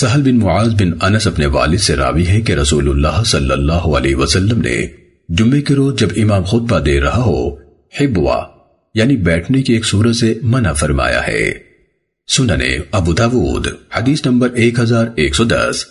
سہل بن معاذ بن انس اپنے والد سے راوی ہے کہ رسول اللہ صلی اللہ علیہ وسلم نے جمعے کے روز جب امام خطبہ دے رہا ہو حبوا یعنی بیٹھنے کی ایک صورت سے منع فرمایا ہے۔ سننے ابو داود، حدیث نمبر ایک ہزار ایک سو دس۔